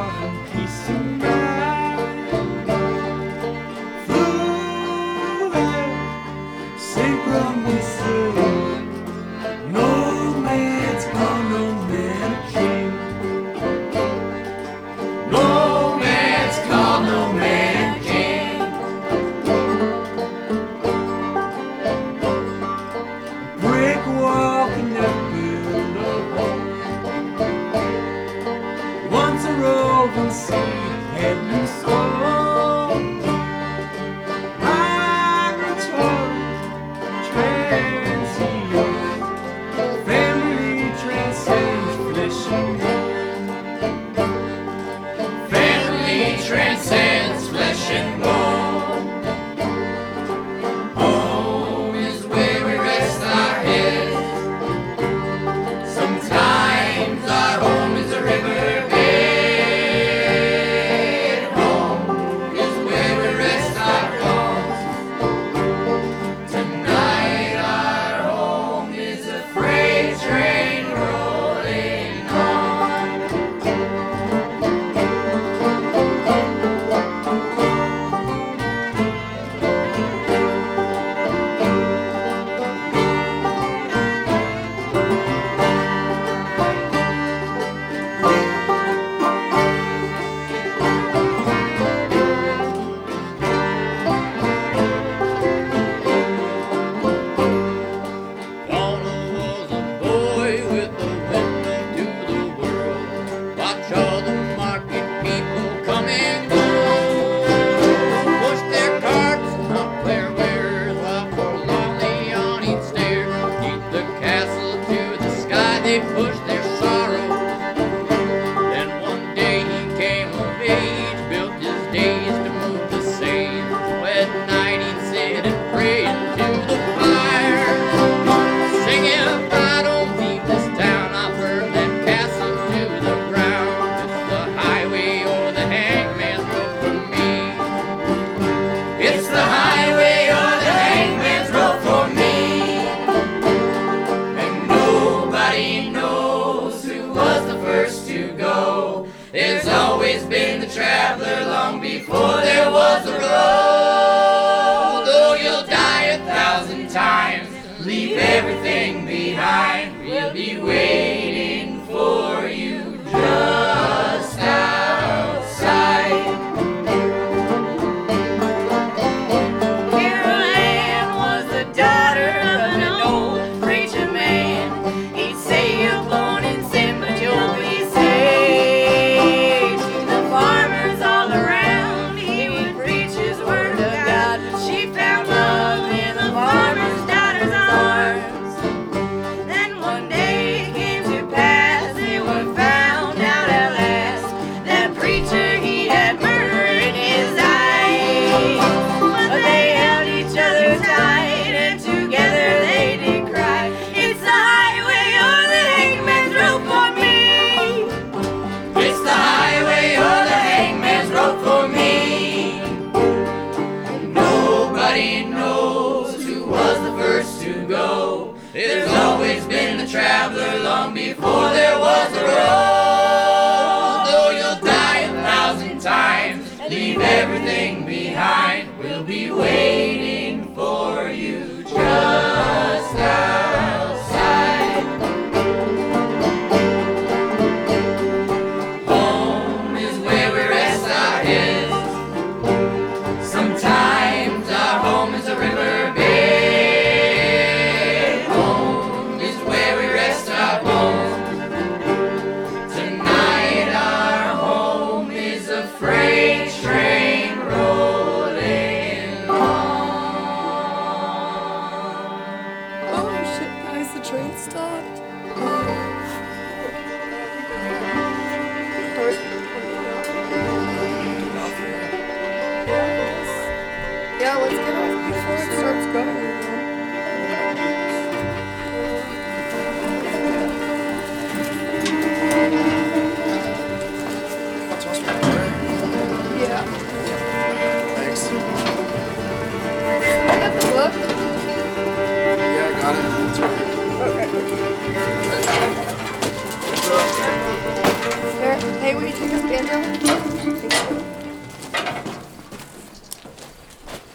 love and peace transcends flesh and bone. be waiting. traveler long before there was a road. Though you'll die a thousand times, leave everything. Yeah, let's get off before it starts going. Yeah. Thanks. I got the book. Yeah, I got it. It's right here. Hey, will you take this banjo?